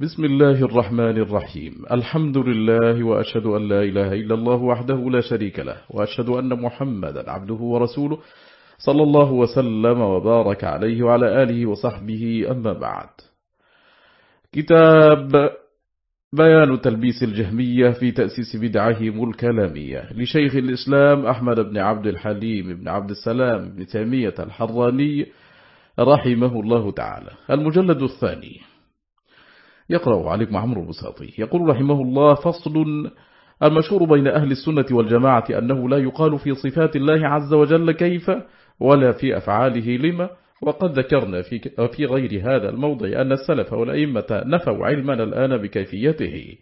بسم الله الرحمن الرحيم. الحمد لله وأشهد أن لا إله إلا الله وحده لا شريك له وأشهد أن محمدا عبده ورسوله صلى الله وسلم وبارك عليه وعلى آله وصحبه أما بعد. كتاب بيان تلبيس الجهمية في تأسيس بدعهم الكلامية لشيخ الإسلام أحمد بن عبد الحليم بن عبد السلام بن تيمية الحراني رحمه الله تعالى. المجلد الثاني. يقرأ عليكم عمرو البساطي يقول رحمه الله فصل المشهور بين أهل السنة والجماعة أنه لا يقال في صفات الله عز وجل كيف ولا في أفعاله لما. وقد ذكرنا في في غير هذا الموضع أن السلف والأئمة نفوا علمنا الآن بكيفيته.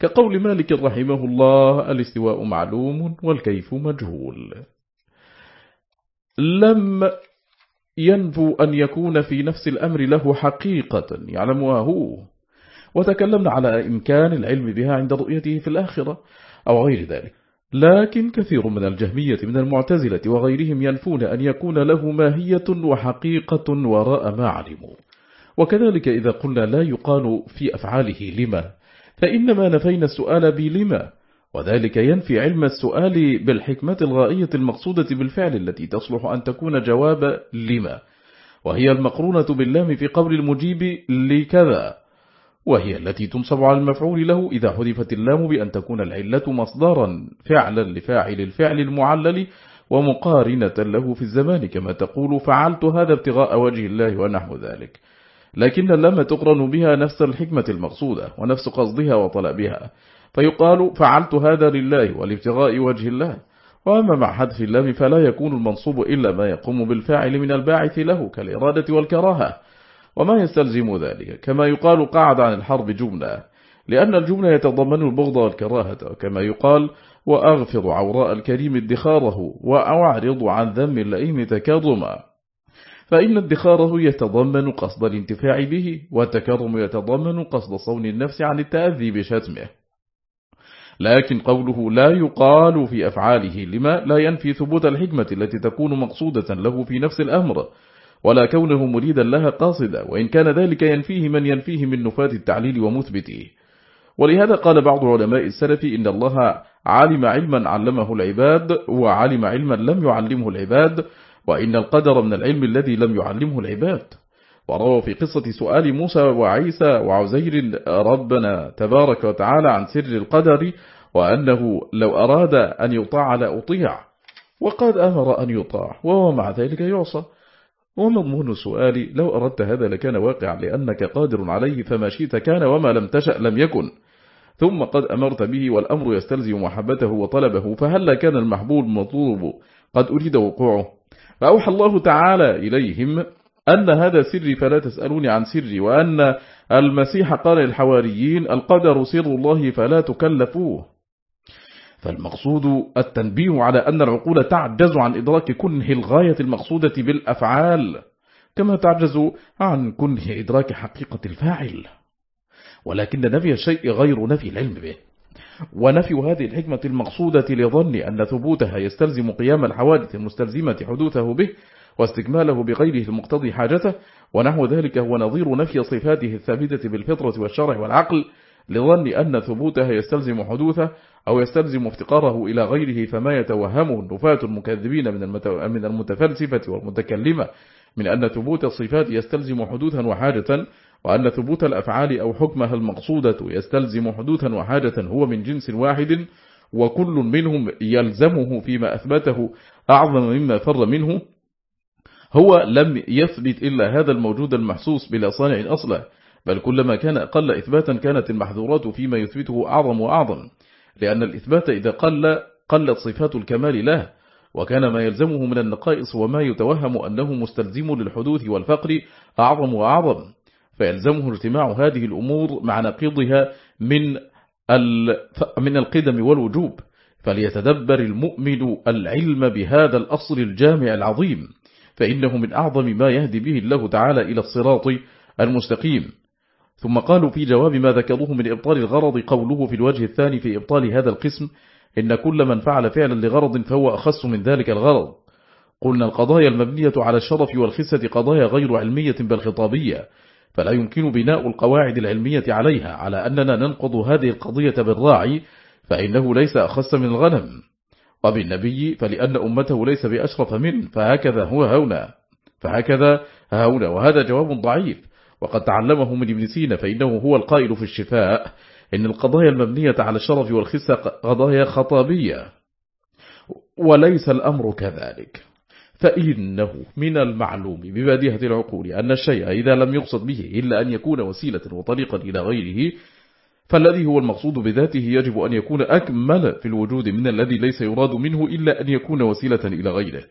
كقول مالك رحمه الله الاستواء معلوم والكيف مجهول. لم ينفو أن يكون في نفس الأمر له حقيقة يعلمها هو. وتكلمنا على إمكان العلم بها عند رؤيته في الآخرة أو غير ذلك. لكن كثير من الجهمية من المعتزلة وغيرهم ينفون أن يكون له ماهية وحقيقة وراء ما علموا. وكذلك إذا قلنا لا يقال في أفعاله لما فإنما نفينا السؤال بلما وذلك ينفي علم السؤال بالحكمة الغائية المقصودة بالفعل التي تصلح أن تكون جواب لما وهي المقرونة باللام في قول المجيب لكذا. وهي التي تنصب على المفعول له إذا حذفت اللام بأن تكون العلة مصدرا فعلا لفاعل الفعل المعلل ومقارنة له في الزمان كما تقول فعلت هذا ابتغاء وجه الله ونحو ذلك. لكن اللام تقرن بها نفس الحكمة المقصودة ونفس قصدها وطلبها. فيقال فعلت هذا لله والابتغاء وجه الله. وأما مع حذف اللام فلا يكون المنصوب إلا ما يقوم بالفاعل من الباعث له كالإرادة والكراهة. وما يستلزم ذلك كما يقال قعد عن الحرب جملة لأن الجملة يتضمن البغض والكراهة كما يقال وأغفر عوراء الكريم ادخاره وأعرض عن ذم اللئيم تكرما. فإن ادخاره يتضمن قصد الانتفاع به والتكرم يتضمن قصد صون النفس عن التأذي بشتمه. لكن قوله لا يقال في أفعاله لما لا ينفي ثبوت الحكمة التي تكون مقصودة له في نفس الأمر ولا كونه مريدا لها قاصدا وإن كان ذلك ينفيه من ينفيه من نفاة التعليل ومثبته. ولهذا قال بعض علماء السلف إن الله علم علما علمه العباد وعلم علما لم يعلمه العباد وإن القدر من العلم الذي لم يعلمه العباد. وروى في قصة سؤال موسى وعيسى وعزير ربنا تبارك وتعالى عن سر القدر وأنه لو أراد أن يطاع لأطيع. وقد أمر أن يطاع وهو مع ذلك يعصى. ومضمون سؤالي لو أردت هذا لكان واقعا لأنك قادر عليه فما شئت كان وما لم تشأ لم يكن. ثم قد أمرت به والأمر يستلزم محبته وطلبه فهل كان المحبوب مطلوب قد أريد وقوعه؟ فأوحى الله تعالى إليهم أن هذا سري فلا تسألوني عن سري وأن المسيح قال للحواريين القدر سر الله فلا تكلفوه. فالمقصود التنبيه على أن العقول تعجز عن إدراك كنه الغاية المقصودة بالأفعال كما تعجز عن كنه إدراك حقيقة الفاعل. ولكن نفي الشيء غير نفي العلم به. ونفي هذه الحكمة المقصودة لظن أن ثبوتها يستلزم قيام الحوادث المستلزمة حدوثه به واستكماله بغيره المقتضي حاجته ونحو ذلك هو نظير نفي صفاته الثابتة بالفطرة والشرع والعقل لظن أن ثبوتها يستلزم حدوثه أو يستلزم افتقاره إلى غيره فما يتوهمه النفاة المكذبين من المتفلسفة والمتكلمة من أن ثبوت الصفات يستلزم حدوثا وحاجة وأن ثبوت الأفعال أو حكمها المقصودة يستلزم حدوثا وحاجة هو من جنس واحد وكل منهم يلزمه فيما أثبته أعظم مما فر منه هو لم يثبت إلا هذا الموجود المحسوس بلا صانع أصله. بل كلما كان أقل إثباتا كانت المحذورات فيما يثبته أعظم وأعظم لأن الإثبات إذا قل قلت صفات الكمال له وكان ما يلزمه من النقائص وما يتوهم أنه مستلزم للحدوث والفقر أعظم وأعظم فيلزمه اجتماع هذه الأمور مع نقيضها من من القدم والوجوب فليتدبر المؤمن العلم بهذا الأصل الجامع العظيم فإنه من أعظم ما يهدي به الله تعالى إلى الصراط المستقيم. ثم قالوا في جواب ما ذكروه من إبطال الغرض قوله في الوجه الثاني في إبطال هذا القسم إن كل من فعل فعلا لغرض فهو أخص من ذلك الغرض. قلنا القضايا المبنية على الشرف والخسة قضايا غير علمية بل خطابية فلا يمكن بناء القواعد العلمية عليها على أننا ننقض هذه القضية بالراعي فإنه ليس أخص من الغنم. وبالنبي فلأن أمته ليس بأشرف منه فهكذا هو هنا. فهكذا هنا وهذا جواب ضعيف. وقد تعلمه من ابن سينا فإنه هو القائل في الشفاء إن القضايا المبنية على الشرف والخسة قضايا خطابية وليس الأمر كذلك. فإنه من المعلوم ببادية العقول أن الشيء إذا لم يقصد به إلا أن يكون وسيلة وطريقا إلى غيره فالذي هو المقصود بذاته يجب أن يكون أكمل في الوجود من الذي ليس يراد منه إلا أن يكون وسيلة إلى غيره.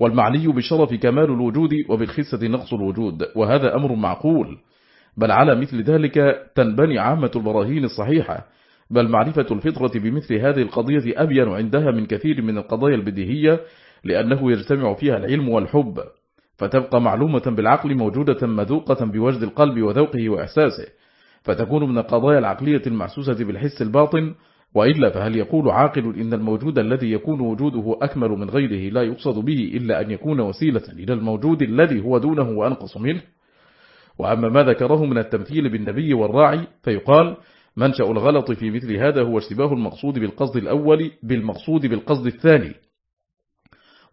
والمعني بالشرف كمال الوجود وبالخسة نقص الوجود وهذا أمر معقول. بل على مثل ذلك تنبني عامة البراهين الصحيحة. بل معرفة الفطرة بمثل هذه القضية أبين عندها من كثير من القضايا البديهية لأنه يجتمع فيها العلم والحب. فتبقى معلومة بالعقل موجودة مذوقة بوجد القلب وذوقه وإحساسه. فتكون من القضايا العقلية المحسوسة بالحس الباطن وإلا فهل يقول عاقل إن الموجود الذي يكون وجوده أكمل من غيره لا يقصد به إلا أن يكون وسيلة إلى الموجود الذي هو دونه وأنقص منه؟ وأما ما ذكره من التمثيل بالنبي والراعي فيقال منشأ الغلط في مثل هذا هو اشتباه المقصود بالقصد الأول بالمقصود بالقصد الثاني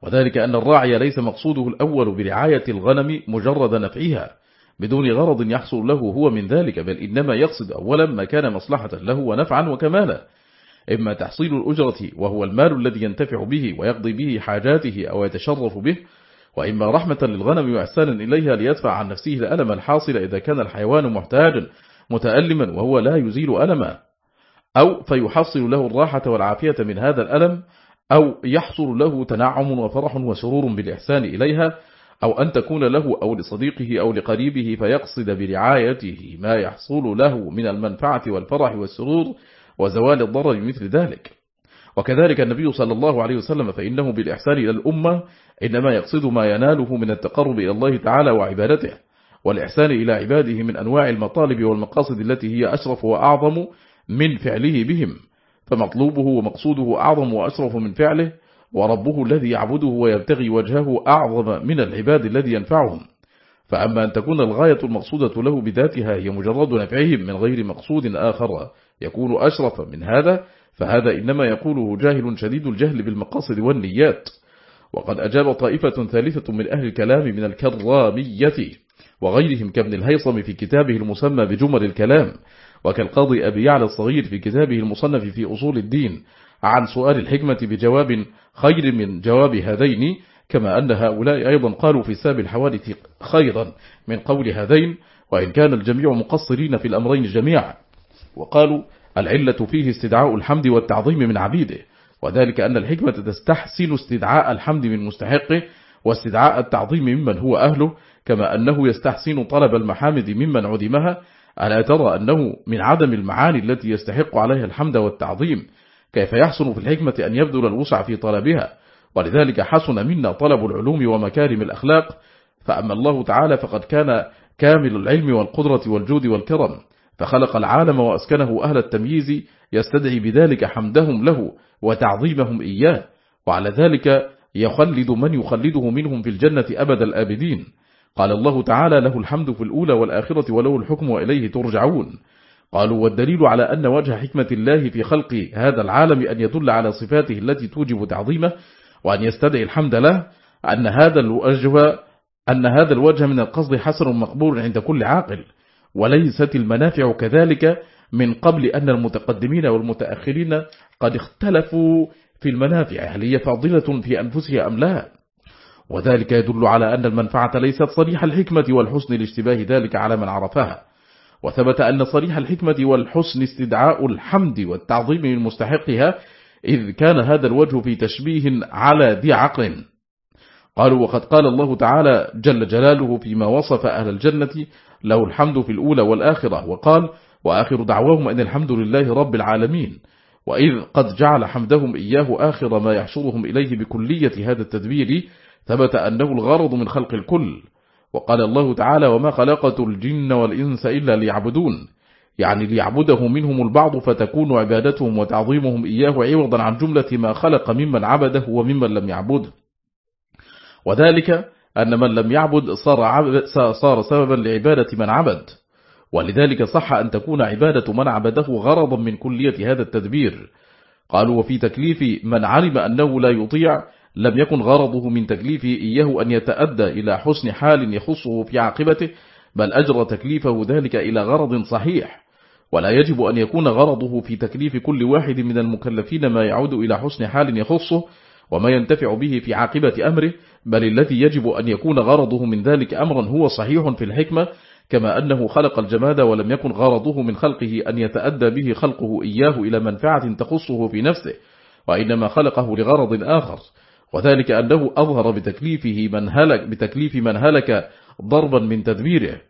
وذلك أن الراعي ليس مقصوده الأول برعاية الغنم مجرد نفعها بدون غرض يحصل له هو من ذلك بل إنما يقصد أولا ما كان مصلحة له ونفعا وكمالا. إما تحصيل الأجرة وهو المال الذي ينتفع به ويقضي به حاجاته أو يتشرف به وإما رحمة للغنم وإحسانا إليها ليدفع عن نفسه الألم الحاصل إذا كان الحيوان محتاجا متألما وهو لا يزيل ألما. أو فيحصل له الراحة والعافية من هذا الألم أو يحصل له تنعم وفرح وسرور بالإحسان إليها أو أن تكون له أو لصديقه أو لقريبه فيقصد برعايته ما يحصل له من المنفعة والفرح والسرور وزوال الضرر مثل ذلك. وكذلك النبي صلى الله عليه وسلم فإنه بالإحسان إلى الأمة إنما يقصد ما يناله من التقرب إلى الله تعالى وعبادته والإحسان إلى عباده من أنواع المطالب والمقاصد التي هي أشرف وأعظم من فعله بهم فمطلوبه ومقصوده أعظم وأشرف من فعله وربه الذي يعبده ويبتغي وجهه أعظم من العباد الذي ينفعهم. فأما أن تكون الغاية المقصودة له بذاتها هي مجرد نفعهم من غير مقصود آخر يكون أشرف من هذا فهذا إنما يقوله جاهل شديد الجهل بالمقاصد والنيات. وقد أجاب طائفة ثالثة من أهل الكلام من الكرامية وغيرهم كابن الهيصم في كتابه المسمى بجمل الكلام وكالقاضي أبي يعلى الصغير في كتابه المصنف في أصول الدين عن سؤال الحكمة بجواب خير من جواب هذين كما أن هؤلاء أيضا قالوا في ساب الحوادث خيرا من قول هذين وإن كان الجميع مقصرين في الأمرين جميعا. وقالوا العلة فيه استدعاء الحمد والتعظيم من عبيده وذلك أن الحكمة تستحسن استدعاء الحمد من مستحقه واستدعاء التعظيم ممن هو أهله كما أنه يستحسن طلب المحامد ممن عدمها. ألا ترى أنه من عدم المعاني التي يستحق عليها الحمد والتعظيم؟ كيف يحسن في الحكمة أن يبذل الوسع في طلبها؟ ولذلك حسن منا طلب العلوم ومكارم الأخلاق. فأما الله تعالى فقد كان كامل العلم والقدرة والجود والكرم. فخلق العالم وأسكنه أهل التمييز يستدعي بذلك حمدهم له وتعظيمهم إياه. وعلى ذلك يخلد من يخلده منهم في الجنة أبد الآبدين. قال الله تعالى له الحمد في الأولى والآخرة وله الحكم وإليه ترجعون. قالوا والدليل على أن وجه حكمة الله في خلق هذا العالم أن يدل على صفاته التي توجب تعظيمه وأن يستدعي الحمد له أن هذا الوجه أن هذا الوجه من القصد حسن مقبول عند كل عاقل. وليست المنافع كذلك من قبل أن المتقدمين والمتأخرين قد اختلفوا في المنافع. هل هي فاضلة في أنفسها أم لا؟ وذلك يدل على أن المنفعة ليست صريح الحكمة والحسن لاشتباه ذلك على من عرفها. وثبت أن صريح الحكمة والحسن استدعاء الحمد والتعظيم من مستحقها إذ كان هذا الوجه في تشبيه على ذي عقل. قالوا وقد قال الله تعالى جل جلاله فيما وصف أهل الجنة له الحمد في الأولى والآخرة وقال وآخر دعواهم أن الحمد لله رب العالمين وإذ قد جعل حمدهم إياه آخر ما يحشرهم إليه بكلية هذا التدبير ثبت أنه الغرض من خلق الكل. وقال الله تعالى وما خلقت الجن والإنس إلا ليعبدون. يعني ليعبده منهم البعض فتكون عبادتهم وتعظيمهم إياه عوضا عن جملة ما خلق ممن عبده وممن لم يعبده. وذلك أن من لم يعبد صار, عبد صار سببا لعبادة من عبد. ولذلك صح أن تكون عبادة من عبده غرضا من كلية هذا التدبير. قالوا وفي تكليف من علم أنه لا يطيع لم يكن غرضه من تكليفه إياه أن يتأدى إلى حسن حال يخصه في عاقبته بل أجرى تكليفه ذلك إلى غرض صحيح. ولا يجب أن يكون غرضه في تكليف كل واحد من المكلفين ما يعود إلى حسن حال يخصه وما ينتفع به في عاقبة أمره بل الذي يجب أن يكون غرضه من ذلك أمرا هو صحيح في الحكمة كما أنه خلق الجماد ولم يكن غرضه من خلقه أن يتأدى به خلقه إياه إلى منفعة تخصه في نفسه وإنما خلقه لغرض آخر وذلك أنه أظهر بتكليفه من هلك بتكليف من هلك ضربا من تدبيره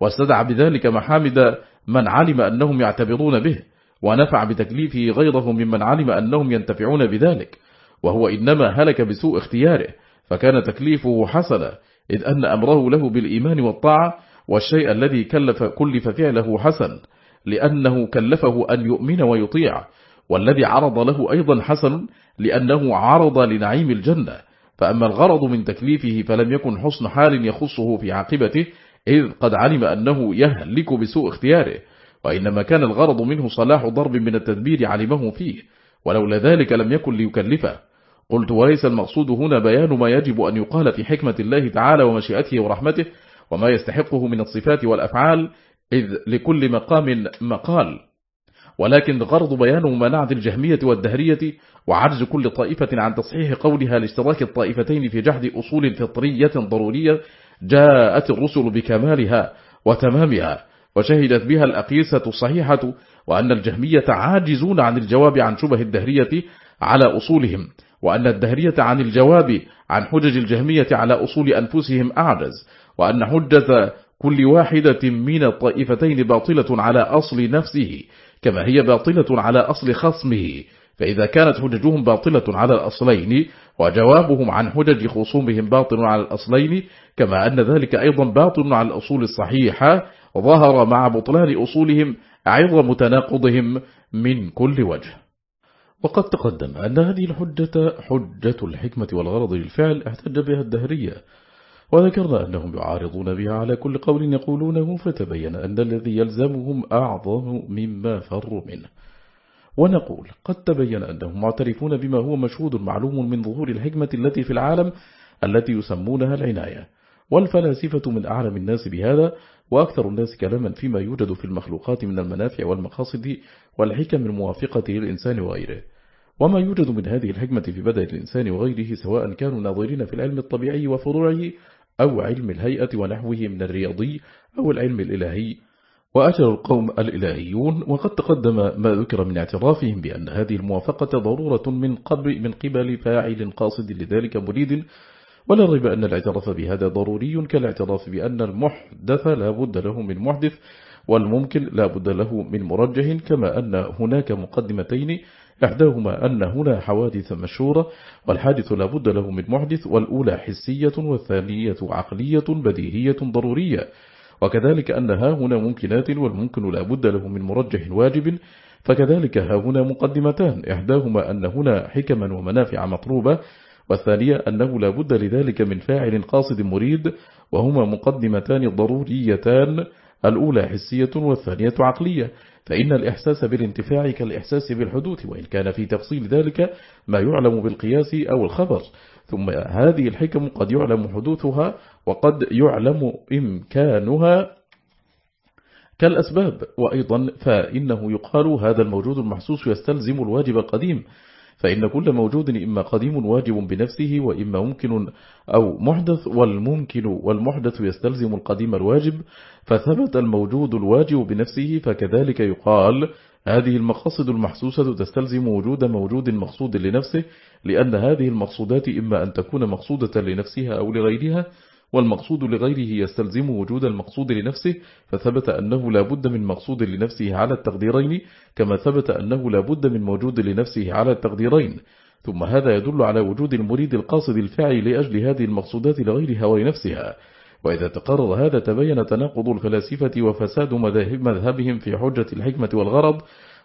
واستدعى بذلك محامد من علم أنهم يعتبرون به ونفع بتكليفه غيره ممن علم أنهم ينتفعون بذلك. وهو إنما هلك بسوء اختياره فكان تكليفه حسنا إذ أن أمره له بالإيمان والطاعة والشيء الذي كلف كلف فعله حسن لأنه كلفه أن يؤمن ويطيع والذي عرض له أيضا حسن لأنه عرض لنعيم الجنة. فأما الغرض من تكليفه فلم يكن حسن حال يخصه في عاقبته إذ قد علم أنه يهلك بسوء اختياره. وإنما كان الغرض منه صلاح ضرب من التدبير علمه فيه ولولا ذلك لم يكن ليكلفه. قلت وليس المقصود هنا بيان ما يجب أن يقال في حكمة الله تعالى ومشيئته ورحمته وما يستحقه من الصفات والأفعال إذ لكل مقام مقال. ولكن غرض بيان مناعة الجهمية والدهرية وعجز كل طائفة عن تصحيح قولها لاشتراك الطائفتين في جحد أصول فطرية ضرورية جاءت الرسل بكمالها وتمامها وشهدت بها الأقيسة الصحيحة وأن الجهمية عاجزون عن الجواب عن شبه الدهرية على أصولهم. وأن الدهرية عن الجواب عن حجج الجهمية على أصول أنفسهم أعجز وأن حجة كل واحدة من الطائفتين باطلة على أصل نفسه كما هي باطلة على أصل خصمه. فإذا كانت حججهم باطلة على الأصلين وجوابهم عن حجج خصومهم باطل على الأصلين كما أن ذلك أيضا باطل على الأصول الصحيحة ظهر مع بطلان أصولهم عظم تناقضهم من كل وجه. وقد تقدم أن هذه الحجة حجة الحكمة والغرض للفعل احتج بها الدهرية وذكرنا أنهم يعارضون بها على كل قول يقولونه فتبين أن الذي يلزمهم أعظم مما فروا منه. ونقول قد تبين أنهم معترفون بما هو مشهود معلوم من ظهور الحكمة التي في العالم التي يسمونها العناية. والفلاسفة من أعلم الناس بهذا وأكثر الناس كلاما فيما يوجد في المخلوقات من المنافع والمقاصد والحكم الموافقة للإنسان وغيره. وما يوجد من هذه الحكمة في بدء الإنسان وغيره سواء كانوا ناظرين في العلم الطبيعي وفروعه أو علم الهيئة ونحوه من الرياضي أو العلم الإلهي. وأجر القوم الإلهيون وقد تقدم ما ذكر من اعترافهم بأن هذه الموافقة ضرورة من قبل, من قبل فاعل قاصد لذلك مريد. ولا ريب أن الاعتراف بهذا ضروري كالاعتراف بأن المحدث لا بد له من محدث والممكن لا بد له من مرجح كما أن هناك مقدمتين إحداهما أن هنا حوادث مشهورة والحادث لا بد له من محدث والأولى حسية والثانية عقلية بديهية ضرورية. وكذلك أن ها هنا ممكنات والممكن لا بد له من مرجح واجب فكذلك ها هنا مقدمتان. إحداهما أن هنا حكما ومنافع مطلوبة والثانية أنه لا بد لذلك من فاعل قاصد مريد وهما مقدمتان ضروريتان الأولى حسية والثانية عقلية. فإن الإحساس بالانتفاع كالإحساس بالحدوث وإن كان في تفصيل ذلك ما يعلم بالقياس أو الخبر. ثم هذه الحكم قد يعلم حدوثها وقد يعلم إمكانها كالأسباب. وأيضا فإنه يقال هذا الموجود المحسوس يستلزم الواجب القديم. فإن كل موجود إما قديم واجب بنفسه وإما ممكن أو محدث والممكن والمحدث يستلزم القديم الواجب فثبت الموجود الواجب بنفسه فكذلك يقال هذه المقاصد المحسوسة تستلزم وجود موجود مقصود لنفسه لأن هذه المقصودات إما أن تكون مقصودة لنفسها أو لغيرها والمقصود لغيره يستلزم وجود المقصود لنفسه فثبت أنه لا بد من مقصود لنفسه على التقديرين كما ثبت أنه لا بد من موجود لنفسه على التقديرين. ثم هذا يدل على وجود المريد القاصد الفاعل لأجل هذه المقصودات لغيرها ولنفسها. وإذا تقرر هذا تبين تناقض الفلاسفة وفساد مذهبهم في حجة الحكمة والغرض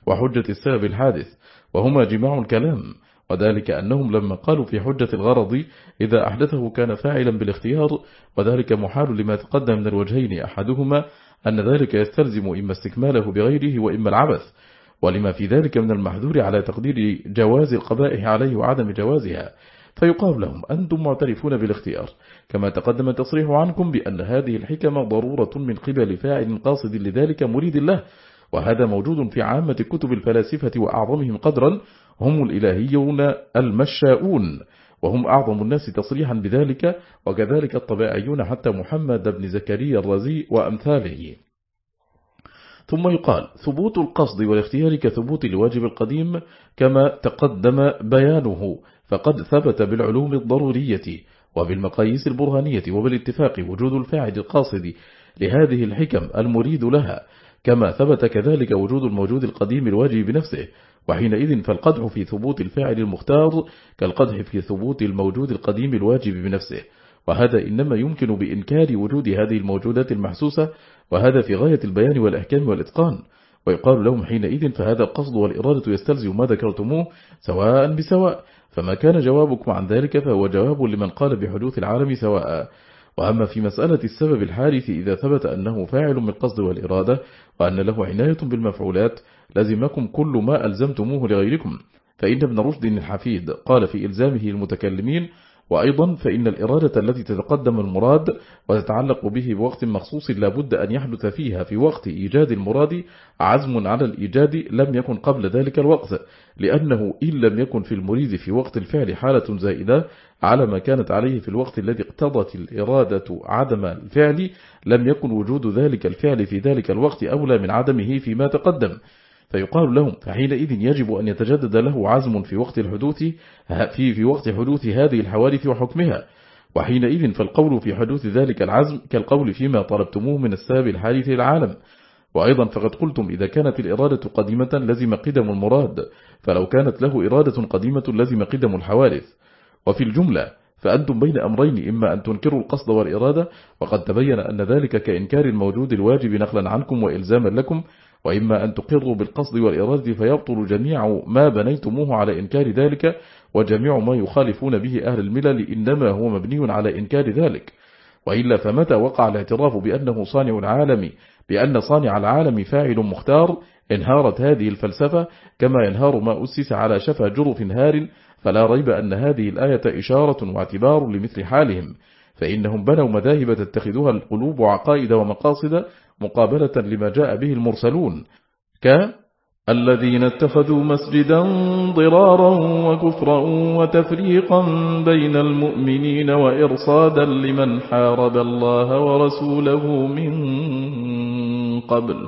وحجة السبب الحادث وهما جماع الكلام. وذلك أنهم لما قالوا في حجة الغرض إذا أحدثه كان فاعلا بالاختيار وذلك محال لما تقدم من الوجهين أحدهما أن ذلك يستلزم إما استكماله بغيره وإما العبث ولما في ذلك من المحذور على تقدير جواز القبائح عليه وعدم جوازها. فيقال لهم أنتم معترفون بالاختيار كما تقدم التصريح عنكم بأن هذه الحكمة ضرورة من قبل فاعل قاصد لذلك مريد الله وهذا موجود في عامة كتب الفلاسفة وأعظمهم قدرا هم الإلهيون المشاؤون وهم أعظم الناس تصريحا بذلك وكذلك الطبائعيون حتى محمد بن زكريا الرزي وأمثاله. ثم يقال ثبوت القصد والاختيار كثبوت الواجب القديم كما تقدم بيانه فقد ثبت بالعلوم الضرورية وبالمقاييس البرهانية وبالاتفاق وجود الفاعل القاصد لهذه الحكم المريد لها كما ثبت كذلك وجود الموجود القديم الواجب بنفسه وحينئذ فالقدح في ثبوت الفاعل المختار كالقدح في ثبوت الموجود القديم الواجب بنفسه وهذا إنما يمكن بإنكار وجود هذه الموجودات المحسوسة وهذا في غاية البيان والإحكام والإتقان. ويقال لهم حينئذ فهذا القصد والإرادة يستلزم ما ذكرتموه سواء بسواء فما كان جوابكم عن ذلك فهو جواب لمن قال بحدوث العالم سواء. وأما في مسألة السبب الحادث إذا ثبت أنه فاعل من القصد والإرادة وأن له عناية بالمفعولات لزمكم كل ما ألزمتموه لغيركم. فإن ابن رشد الحفيد قال في إلزامه المتكلمين وأيضا فإن الإرادة التي تتقدم المراد وتتعلق به بوقت مخصوص لابد أن يحدث فيها في وقت إيجاد المراد عزم على الإيجاد لم يكن قبل ذلك الوقت لأنه إن لم يكن في المريد في وقت الفعل حالة زائدة على ما كانت عليه في الوقت الذي اقتضت الإرادة عدم الفعل لم يكن وجود ذلك الفعل في ذلك الوقت أولى من عدمه فيما تقدم. فيقال لهم فحينئذ يجب أن يتجدد له عزم في وقت الحدوث في في وقت حدوث هذه الحوادث وحكمها. وحينئذ فالقول في حدوث ذلك العزم كالقول فيما طلبتموه من السبب الحادث للعالم وأيضا فقد قلتم إذا كانت الإرادة قديمة لزم قدم المراد فلو كانت له إرادة قديمة لزم قدم الحوادث. وفي الجملة فأنتم بين أمرين إما أن تنكروا القصد والإرادة وقد تبين أن ذلك كإنكار الموجود الواجب نقلا عنكم وإلزاما لكم وإما أن تقروا بالقصد والإرادة فيبطل جميع ما بنيتموه على إنكار ذلك وجميع ما يخالفون به أهل الملل إنما هو مبني على إنكار ذلك. وإلا فمتى وقع الاعتراف بأنه صانع العالم بأن صانع العالم فاعل مختار انهارت هذه الفلسفة كما ينهار ما أسس على شفا جرف هار فلا ريب أن هذه الآية إشارة واعتبار لمثل حالهم فإنهم بنوا مذاهب تتخذها القلوب عقائد ومقاصد مقابلة لما جاء به المرسلون ك الذين اتخذوا مسجدا ضرارا وكفرا وتفريقا بين المؤمنين وإرصادا لمن حارب الله ورسوله من قبل.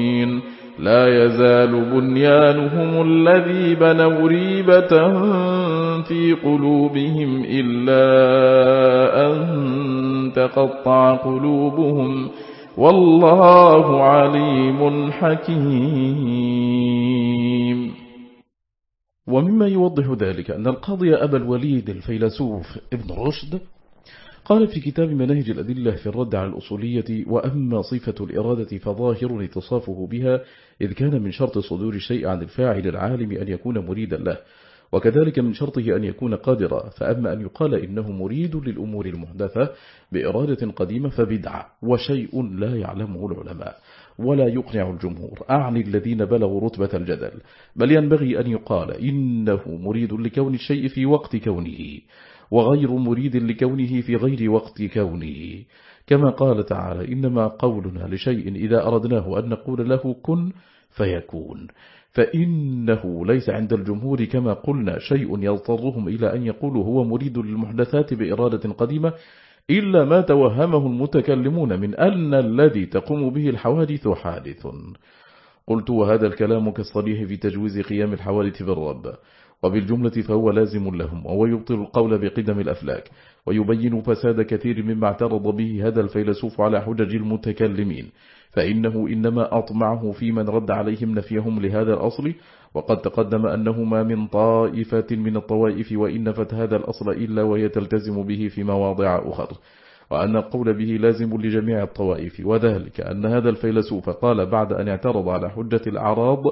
لا يزال بنيانهم الذي بنوا ريبة في قلوبهم إلا أن تقطع قلوبهم. والله عليم حكيم. ومما يوضح ذلك أن القاضي أبا الوليد الفيلسوف ابن رشد قال في كتاب مناهج الأدلة في الرد على الأصولية وأما صفة الإرادة فظاهر اتصافه بها إذ كان من شرط صدور الشيء عن الفاعل العالم أن يكون مريدا له وكذلك من شرطه أن يكون قادرا فأما أن يقال إنه مريد للأمور المحدثة بإرادة قديمة فبدعة وشيء لا يعلمه العلماء ولا يقنع الجمهور أعني الذين بلغوا رتبة الجدل بل ينبغي أن يقال إنه مريد لكون الشيء في وقت كونه. وغير مريد لكونه في غير وقت كونه. كما قال تعالى إنما قولنا لشيء إذا أردناه أن نقول له كن فيكون. فإنه ليس عند الجمهور كما قلنا شيء يضطرهم إلى أن يقولوا هو مريد للمحدثات بإرادة قديمة إلا ما توهمه المتكلمون من أن الذي تقوم به الحوادث حادث. قلت وهذا الكلام كالصريح في تجويز قيام الحوادث بالرب. وبالجملة فهو لازم لهم وهو يبطل القول بقدم الأفلاك ويبين فساد كثير مما اعترض به هذا الفيلسوف على حجج المتكلمين فإنه إنما أطمعه في من رد عليهم نفيهم لهذا الأصل وقد تقدم أنه ما من طائفة من الطوائف وإن نفت هذا الأصل إلا وهي تلتزم به في مواضع أخر وأن القول به لازم لجميع الطوائف وذلك أن هذا الفيلسوف قال بعد أن اعترض على حجة الأعراض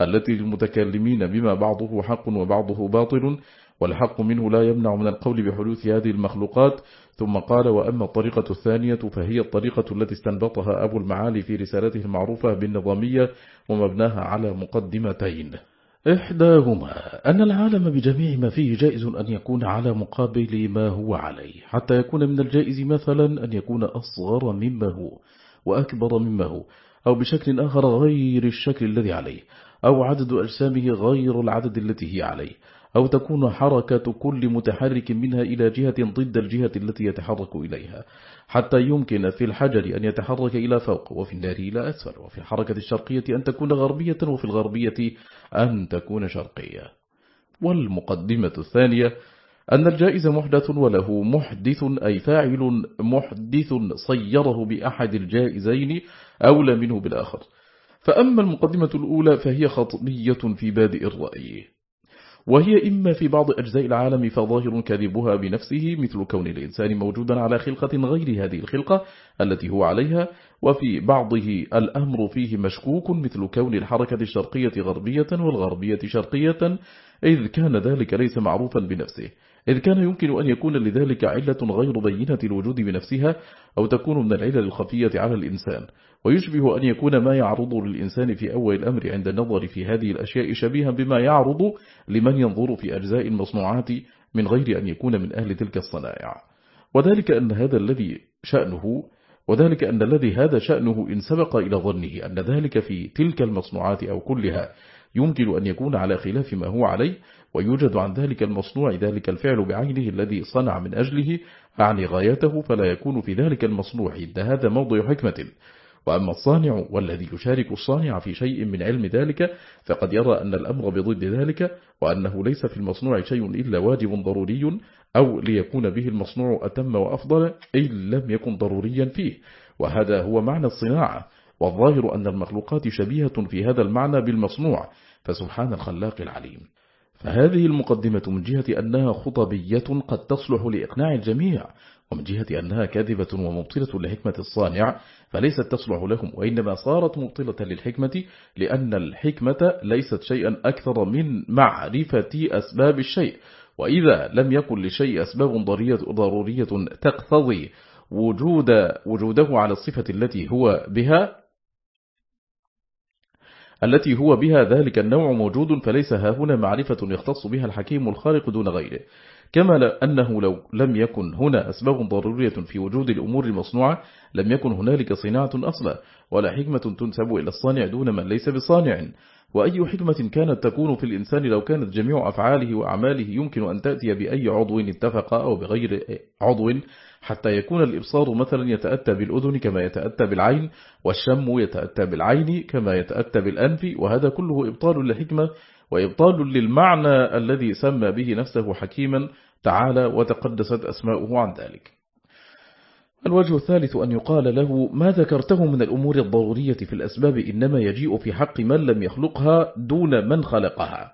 التي للمتكلمين بما بعضه حق وبعضه باطل والحق منه لا يمنع من القول بحدوث هذه المخلوقات. ثم قال وأما الطريقة الثانية فهي الطريقة التي استنبطها أبو المعالي في رسالته المعروفة بالنظامية ومبناها على مقدمتين. إحداهما أن العالم بجميع ما فيه جائز أن يكون على مقابل ما هو عليه حتى يكون من الجائز مثلا أن يكون أصغر مما هو وأكبر مما هو أو بشكل آخر غير الشكل الذي عليه. أو عدد أجسامه غير العدد التي هي عليه أو تكون حركة كل متحرك منها إلى جهة ضد الجهة التي يتحرك إليها حتى يمكن في الحجر أن يتحرك إلى فوق وفي النار إلى أسفل وفي الحركة الشرقية أن تكون غربية وفي الغربية أن تكون شرقية. والمقدمة الثانية أن الجائز محدث وله محدث أي فاعل محدث صيره بأحد الجائزين أولى منه بالآخر. فأما المقدمة الأولى فهي خطبية في بادئ الرأي. وهي إما في بعض أجزاء العالم فظاهر كذبها بنفسه مثل كون الإنسان موجودا على خلقة غير هذه الخلقة التي هو عليها وفي بعضه الأمر فيه مشكوك مثل كون الحركة الشرقية غربية والغربية شرقية إذ كان ذلك ليس معروفا بنفسه. إذ كان يمكن أن يكون لذلك علة غير بينة الوجود بنفسها أو تكون من العلل الخفية على الإنسان. ويشبه أن يكون ما يعرض للإنسان في أول الأمر عند النظر في هذه الأشياء شبيها بما يعرض لمن ينظر في أجزاء المصنوعات من غير أن يكون من أهل تلك الصنائع وذلك أن هذا الذي شأنه وذلك أن الذي هذا شأنه إن سبق إلى ظنه أن ذلك في تلك المصنوعات أو كلها يمكن أن يكون على خلاف ما هو عليه ويوجد عن ذلك المصنوع ذلك الفعل بعينه الذي صنع من أجله أعني غايته فلا يكون في ذلك المصنوع إذ هذا موضع حكمة. وأما الصانع والذي يشارك الصانع في شيء من علم ذلك فقد يرى أن الأمر بضد ذلك وأنه ليس في المصنوع شيء إلا واجب ضروري أو ليكون به المصنوع أتم وأفضل إن لم يكن ضروريا فيه. وهذا هو معنى الصناعة. والظاهر أن المخلوقات شبيهة في هذا المعنى بالمصنوع. فسبحان الخلاق العليم. فهذه المقدمة من جهة أنها خطبية قد تصلح لإقناع الجميع ومن جهة أنها كاذبة ومبطلة لحكمة الصانع فليست تصلح لهم وإنما صارت مبطلة للحكمة لأن الحكمة ليست شيئا أكثر من معرفة أسباب الشيء. وإذا لم يكن لشيء أسباب ضرورية تقتضي وجود وجوده على الصفة التي هو بها التي هو بها ذلك النوع موجود فليس هنا معرفة يختص بها الحكيم الخارق دون غيره. كما أنه لو لم يكن هنا أسباب ضرورية في وجود الأمور المصنوعة لم يكن هنالك صناعة أصلا ولا حكمة تنسب إلى الصانع دون من ليس بصانع. وأي حكمة كانت تكون في الإنسان لو كانت جميع أفعاله وأعماله يمكن أن تأتي بأي عضو اتفق أو بغير عضو حتى يكون الإبصار مثلا يتأتى بالأذن كما يتأتى بالعين والشم يتأتى بالعين كما يتأتى بالأنف وهذا كله إبطال لحكمة وإبطال للمعنى الذي سمى به نفسه حكيما تعالى وتقدست أسماؤه عن ذلك. الوجه الثالث أن يقال له ما ذكرته من الأمور الضرورية في الأسباب إنما يجيء في حق من لم يخلقها دون من خلقها.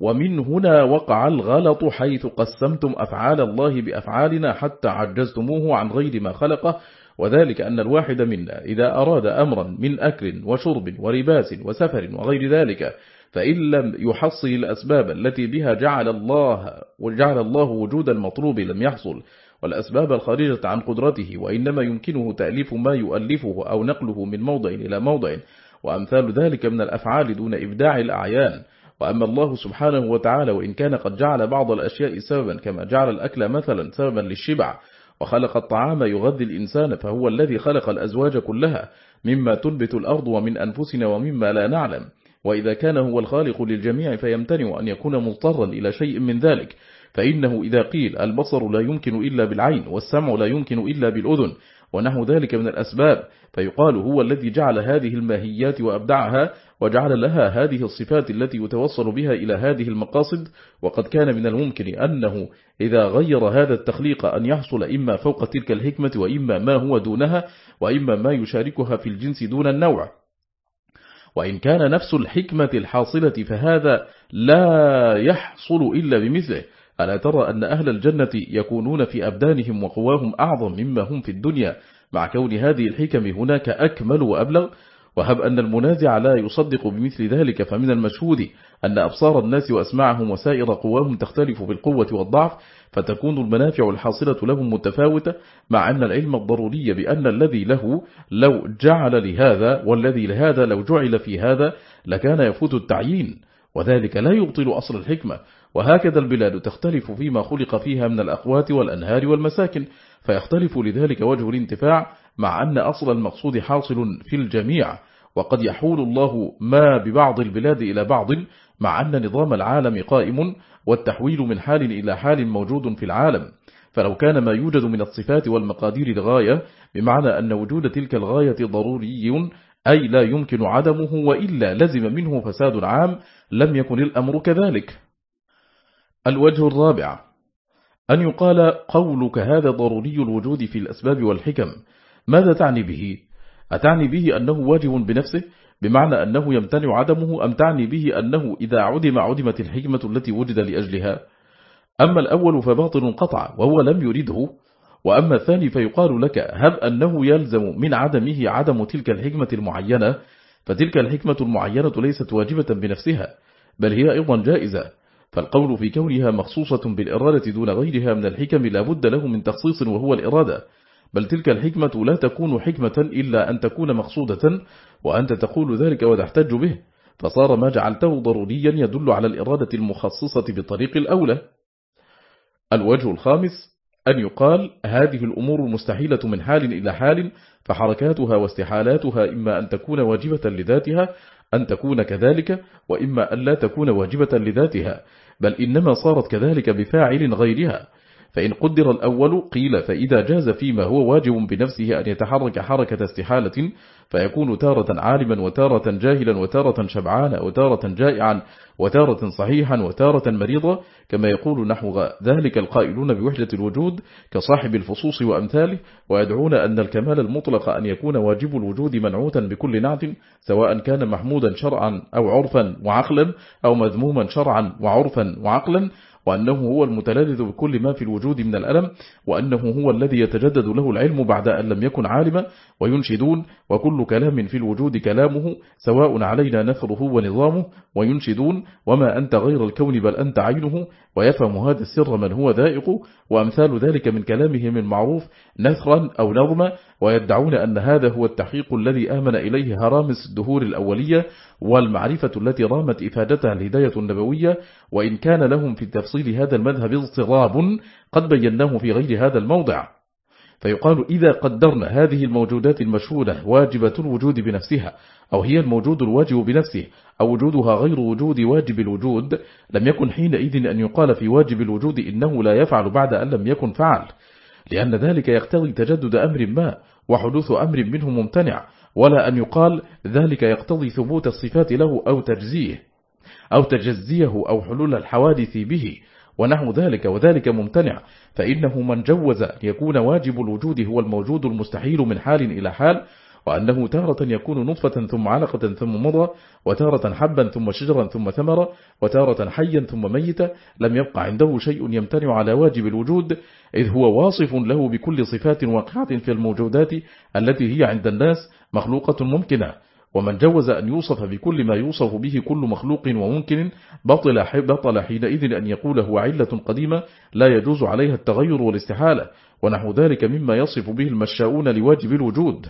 ومن هنا وقع الغلط حيث قسمتم أفعال الله بأفعالنا حتى عجزتموه عن غير ما خلقه وذلك أن الواحد منا إذا أراد أمرا من أكل وشرب ورباس وسفر وغير ذلك فإن لم يحصل الأسباب التي بها جعل الله وجعل الله وجود المطلوب لم يحصل والأسباب الخارجة عن قدرته وإنما يمكنه تأليف ما يؤلفه أو نقله من موضع إلى موضع وأمثال ذلك من الأفعال دون إبداع الأعيان. وأما الله سبحانه وتعالى وإن كان قد جعل بعض الأشياء سببا كما جعل الأكل مثلا سببا للشبع وخلق الطعام يغذي الإنسان فهو الذي خلق الأزواج كلها مما تنبت الأرض ومن أنفسنا ومما لا نعلم. وإذا كان هو الخالق للجميع فيمتنع أن يكون مضطرا إلى شيء من ذلك. فإنه إذا قيل البصر لا يمكن إلا بالعين والسمع لا يمكن إلا بالأذن ونحو ذلك من الأسباب فيقال هو الذي جعل هذه الماهيات وأبدعها وجعل لها هذه الصفات التي يتوصل بها إلى هذه المقاصد وقد كان من الممكن أنه إذا غير هذا التخليق أن يحصل إما فوق تلك الحكمة وإما ما هو دونها وإما ما يشاركها في الجنس دون النوع. وإن كان نفس الحكمة الحاصلة فهذا لا يحصل إلا بمثله ألا ترى أن أهل الجنة يكونون في أبدانهم وقواهم أعظم مما هم في الدنيا؟ مع كون هذه الحكم هناك أكمل وأبلغ؟ وهب أن المنازع لا يصدق بمثل ذلك فمن المشهود أن أبصار الناس وأسماعهم وسائر قواهم تختلف بالقوة والضعف فتكون المنافع الحاصلة لهم متفاوتة مع أن العلم الضروري بأن الذي له لو جعل لهذا والذي لهذا لو جعل في هذا لكان يفوت التعيين. وذلك لا يبطل أصل الحكمة وهكذا البلاد تختلف فيما خلق فيها من الأقوات والأنهار والمساكن فيختلف لذلك وجه الانتفاع مع أن أصل المقصود حاصل في الجميع وقد يحول الله ما ببعض البلاد إلى بعض مع أن نظام العالم قائم والتحويل من حال إلى حال موجود في العالم. فلو كان ما يوجد من الصفات والمقادير الغاية بمعنى أن وجود تلك الغاية ضروري أي لا يمكن عدمه وإلا لزم منه فساد عام لم يكن الأمر كذلك. الوجه الرابع أن يقال قولك هذا ضروري الوجود في الأسباب والحكم. ماذا تعني به؟ أتعني به أنه واجب بنفسه؟ بمعنى أنه يمتنع عدمه أم تعني به أنه إذا عدم عدمت الحكمة التي وجد لأجلها؟ أما الأول فباطل قطع وهو لم يريده. وأما الثاني فيقال لك هب أنه يلزم من عدمه عدم تلك الحكمة المعينة؟ فتلك الحكمة المعينة ليست واجبة بنفسها بل هي أيضا جائزة. فالقول في كونها مخصوصة بالإرادة دون غيرها من الحكم لا بد له من تخصيص وهو الإرادة. بل تلك الحكمة لا تكون حكمة إلا أن تكون مقصودة وأنت تقول ذلك وتحتج به. فصار ما جعلته ضروريا يدل على الإرادة المخصصة بطريق الأولى. الوجه الخامس أن يقال هذه الأمور المستحيلة من حال إلى حال فحركاتها واستحالاتها إما أن تكون واجبة لذاتها أن تكون كذلك وإما أن لا تكون واجبة لذاتها بل إنما صارت كذلك بفاعل غيرها. فإن قدر الأول قيل فإذا جاز فيما هو واجب بنفسه أن يتحرك حركة استحالة فيكون تارة عالما وتارة جاهلا وتارة شبعانا وتارة جائعا وتارة صحيحا وتارة مريضا كما يقول نحو ذلك القائلون بوحدة الوجود كصاحب الفصوص وأمثاله ويدعون أن الكمال المطلق أن يكون واجب الوجود منعوتا بكل نعت سواء كان محمودا شرعا أو عرفا وعقلا أو مذموما شرعا وعرفا وعقلا وأنه هو المتلذذ بكل ما في الوجود من الألم وأنه هو الذي يتجدد له العلم بعد أن لم يكن عالما وينشدون وكل كلام في الوجود كلامه سواء علينا نثره ونظامه وينشدون وما أنت غير الكون بل أنت عينه ويفهم هذا السر من هو ذائق وأمثال ذلك من كلامهم المعروف نثرا أو نظما ويدعون أن هذا هو التحقيق الذي آمن إليه هرامس الدهور الأولية والمعرفة التي رامت إفادتها الهداية النبوية وإن كان لهم في تفصيل هذا المذهب اضطراب قد بيناه في غير هذا الموضع. فيقال إذا قدرنا هذه الموجودات المشهودة واجبة الوجود بنفسها أو هي الموجود الواجب بنفسه أو وجودها غير وجود واجب الوجود لم يكن حينئذ أن يقال في واجب الوجود إنه لا يفعل بعد أن لم يكن فعل. لأن ذلك يقتضي تجدد أمر ما وحدوث أمر منه ممتنع ولا أن يقال ذلك يقتضي ثبوت الصفات له أو تجزيه أو تجزيه أو حلول الحوادث به ونحو ذلك وذلك ممتنع. فإنه من جوز يكون واجب الوجود هو الموجود المستحيل من حال إلى حال وأنه تارة يكون نطفة ثم علقة ثم مضى وتارة حبا ثم شجرا ثم ثمرة وتارة حيا ثم ميتا لم يبقى عنده شيء يمتنع على واجب الوجود إذ هو واصف له بكل صفات واقعة في الموجودات التي هي عند الناس مخلوقة ممكنة. ومن جوز أن يوصف بكل ما يوصف به كل مخلوق وممكن بطل, بطل حينئذ أن يقول هو علة قديمة لا يجوز عليها التغير والاستحالة ونحو ذلك مما يصف به المشاؤون لواجب الوجود.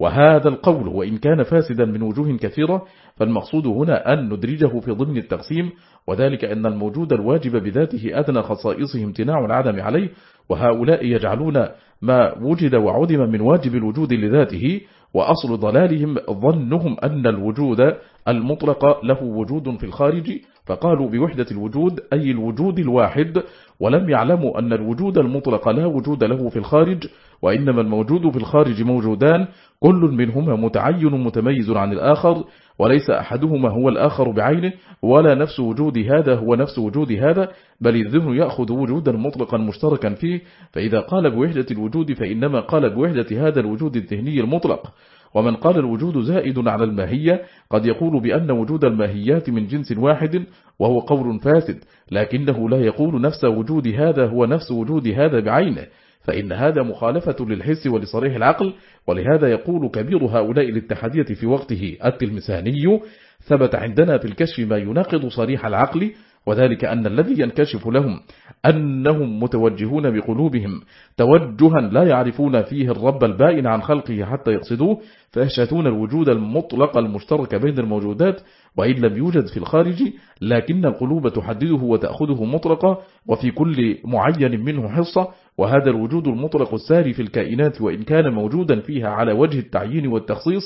وهذا القول وإن كان فاسدا من وجوه كثيرة فالمقصود هنا أن ندرجه في ضمن التقسيم وذلك أن الموجود الواجب بذاته أدنى خصائصه امتناع العدم عليه وهؤلاء يجعلون ما وجد وعدم من واجب الوجود لذاته وأصل ضلالهم ظنهم أن الوجود المطلق له وجود في الخارج فقالوا بوحدة الوجود أي الوجود الواحد ولم يعلموا أن الوجود المطلق لا وجود له في الخارج وإنما الموجود في الخارج موجودان كل منهما متعين متميز عن الآخر وليس أحدهما هو الآخر بعينه ولا نفس وجود هذا هو نفس وجود هذا بل الذهن يأخذ وجودا مطلقا مشتركا فيه فإذا قال بوحدة الوجود فإنما قال بوحدة هذا الوجود الذهني المطلق. ومن قال الوجود زائد على الماهية قد يقول بأن وجود الماهيات من جنس واحد وهو قول فاسد لكنه لا يقول نفس وجود هذا هو نفس وجود هذا بعينه. فإن هذا مخالفة للحس ولصريح العقل ولهذا يقول كبير هؤلاء الاتحادية في وقته التلمساني ثبت عندنا في الكشف ما يناقض صريح العقل وذلك أن الذي ينكشف لهم أنهم متوجهون بقلوبهم توجها لا يعرفون فيه الرب البائن عن خلقه حتى يقصدوه فيشهدون الوجود المطلق المشترك بين الموجودات وإن لم يوجد في الخارج لكن القلوب تحدده وتأخذه مطلقا وفي كل معين منه حصة وهذا الوجود المطلق الساري في الكائنات وإن كان موجودا فيها على وجه التعيين والتخصيص